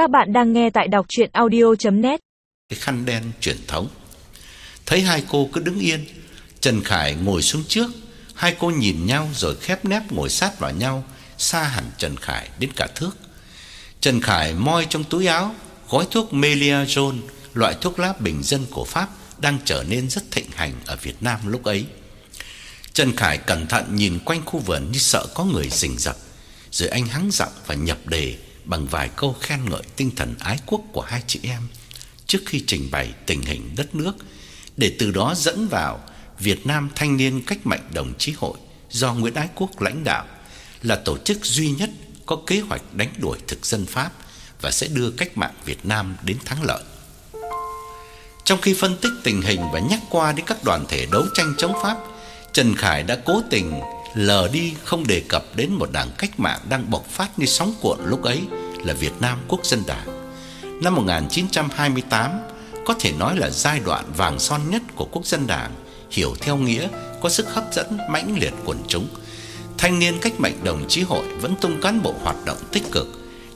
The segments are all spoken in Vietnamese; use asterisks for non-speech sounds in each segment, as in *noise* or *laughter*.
Các bạn đang nghe tại đọc chuyện audio.net Cái khăn đen truyền thống. Thấy hai cô cứ đứng yên, Trần Khải ngồi xuống trước. Hai cô nhìn nhau rồi khép nép ngồi sát vào nhau, Xa hẳn Trần Khải đến cả thước. Trần Khải moi trong túi áo, Gói thuốc Meliazone, Loại thuốc lá bình dân của Pháp Đang trở nên rất thịnh hành ở Việt Nam lúc ấy. Trần Khải cẩn thận nhìn quanh khu vườn Như sợ có người rình rập, Rồi anh hắng giọng và nhập đề. Bằng vài câu khen ngợi tinh thần ái quốc của hai chị em Trước khi trình bày tình hình đất nước, Để từ đó dẫn vào Việt Nam Thanh niên Cách mạng Đồng chí hội Do Nguyễn Ái Quốc lãnh đạo Là tổ chức duy nhất có kế hoạch đánh đuổi thực dân Pháp Và sẽ đưa cách mạng Việt Nam đến thắng lợi. Trong khi phân tích tình hình và nhắc qua đến các đoàn thể đấu tranh chống Pháp, Trần Khải đã cố tình lờ đi không đề cập đến một đảng cách mạng đang bộc phát như sóng cuộn lúc ấy là Việt Nam Quốc dân Đảng. Năm 1928 có thể nói là giai đoạn vàng son nhất của Quốc dân Đảng, hiểu theo nghĩa có sức hấp dẫn mãnh liệt quần chúng. Thanh niên cách mạng đồng chí hội vẫn tung cán bộ hoạt động tích cực,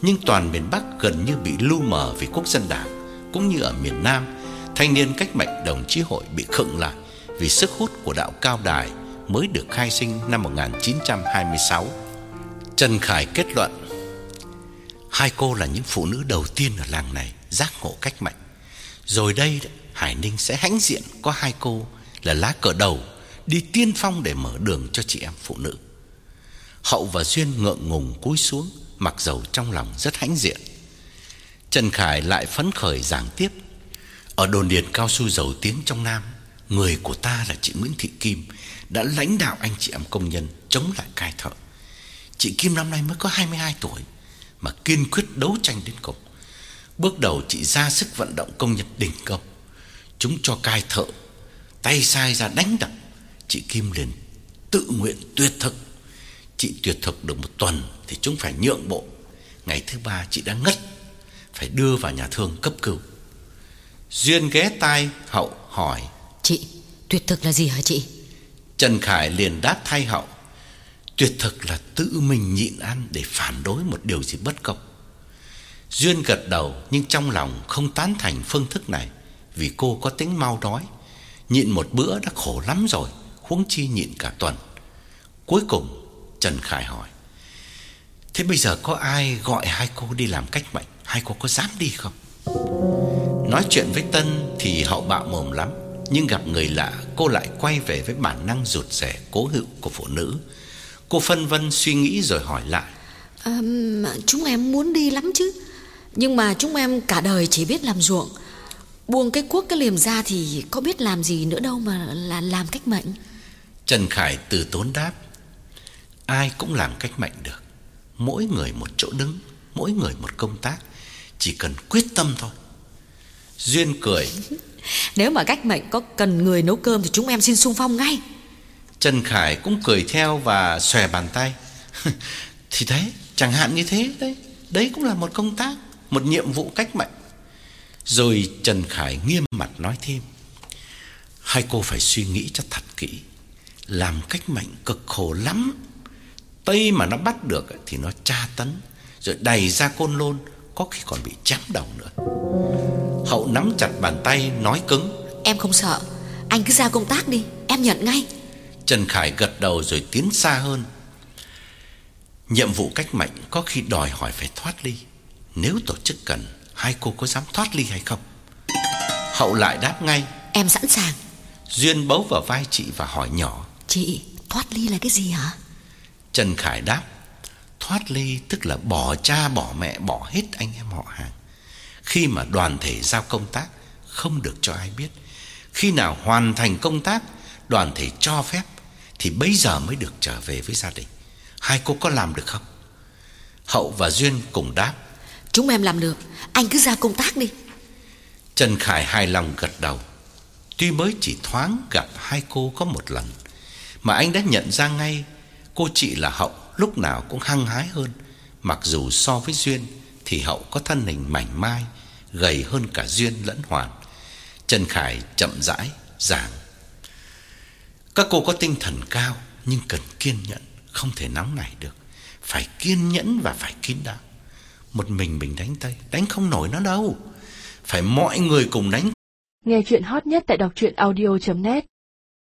nhưng toàn miền Bắc gần như bị lu mờ vì Quốc dân Đảng, cũng như ở miền Nam, thanh niên cách mạng đồng chí hội bị khựng lại vì sức hút của đạo cao đài mới được khai sinh năm 1926. Trần Khải kết luận Hai cô là những phụ nữ đầu tiên ở làng này giác ngộ cách mạng. Rồi đây Hải Ninh sẽ hãnh diện có hai cô là lá cờ đầu đi tiên phong để mở đường cho chị em phụ nữ. Hậu và Duyên ngượng ngùng cúi xuống, mặc dầu trong lòng rất hãnh diện. Trần Khải lại phấn khởi giảng tiếp. Ở đồn điền cao su dầu tiếng trong Nam, người của ta là chị Nguyễn Thị Kim đã lãnh đạo anh chị em công nhân chống lại cai thợ. Chị Kim năm nay mới có 22 tuổi mà kiên quyết đấu tranh đến cùng. Bước đầu chị ra sức vận động công nhân đình công. Chúng cho cai thợ tay sai ra đánh đập. Chị Kim liền tự nguyện tuyệt thực. Chị tuyệt thực được một tuần thì chúng phải nhượng bộ. Ngày thứ ba chị đã ngất, phải đưa vào nhà thương cấp cứu. Duyên ghé tai hậu hỏi: "Chị, tuyệt thực là gì hả chị?" Trần Khải liền đáp thay hậu: Tuyệt thực là tự mình nhịn ăn để phản đối một điều gì bất công. Duyên gật đầu nhưng trong lòng không tán thành phương thức này vì cô có tính mau đói, nhịn một bữa đã khổ lắm rồi, huống chi nhịn cả tuần. Cuối cùng Trần Khải hỏi: "Thế bây giờ có ai gọi hai cô đi làm cách mệnh, hai cô có dám đi không?" Nói chuyện với Tân thì hậu bạo mồm lắm, nhưng gặp người lạ, cô lại quay về với bản năng rụt rè cố hữu của phụ nữ. Cô phân vân suy nghĩ rồi hỏi lại. À, Chúng em muốn đi lắm chứ. Nhưng mà chúng em cả đời chỉ biết làm ruộng. Buông cái cuốc cái liềm ra Thì có biết làm gì nữa đâu mà là làm cách mệnh. Trần Khải từ tốn đáp. Ai cũng làm cách mệnh được. Mỗi người một chỗ đứng Mỗi người một công tác. Chỉ cần quyết tâm thôi. Duyên cười. *laughs* Nếu mà cách mệnh có cần người nấu cơm Thì chúng em xin sung phong ngay Trần Khải cũng cười theo và xòe bàn tay. *laughs* thì thế, chẳng hạn như thế đấy. Đấy cũng là một công tác, một nhiệm vụ cách mệnh. Rồi Trần Khải nghiêm mặt nói thêm. Hai cô phải suy nghĩ cho thật kỹ. Làm cách mệnh cực khổ lắm. Tây mà nó bắt được thì nó tra tấn, rồi đầy ra côn lôn, có khi còn bị chém đầu nữa. Hậu nắm chặt bàn tay nói cứng. Em không sợ, anh cứ ra công tác đi, em nhận ngay. Trần Khải gật đầu rồi tiến xa hơn. Nhiệm vụ cách mệnh có khi đòi hỏi phải thoát ly. Nếu tổ chức cần, hai cô có dám thoát ly hay không? Hậu lại đáp ngay. Em sẵn sàng. Duyên bấu vào vai chị và hỏi nhỏ. Chị, thoát ly là cái gì hả? Trần Khải đáp. Thoát ly tức là bỏ cha bỏ mẹ bỏ hết anh em họ hàng. Khi mà đoàn thể giao công tác không được cho ai biết. Khi nào hoàn thành công tác đoàn thể cho phép thì bây giờ mới được trở về với gia đình. Hai cô có làm được không? Hậu và Duyên cùng đáp. Chúng em làm được, anh cứ ra công tác đi. Trần Khải hài lòng gật đầu. Tuy mới chỉ thoáng gặp hai cô có một lần, mà anh đã nhận ra ngay cô chị là Hậu lúc nào cũng hăng hái hơn, mặc dù so với Duyên thì Hậu có thân hình mảnh mai, gầy hơn cả Duyên lẫn Hoàn. Trần Khải chậm rãi giảng các cô có tinh thần cao nhưng cần kiên nhẫn, không thể nóng nảy được. Phải kiên nhẫn và phải kín đáo. Một mình mình đánh Tây Đánh không nổi nó đâu Phải mọi người cùng đánh Nghe chuyện hot nhất tại đọc truyện audio.net